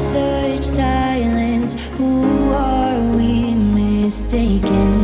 search silence. Who are we mistaken?